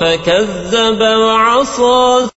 فكذب وعصى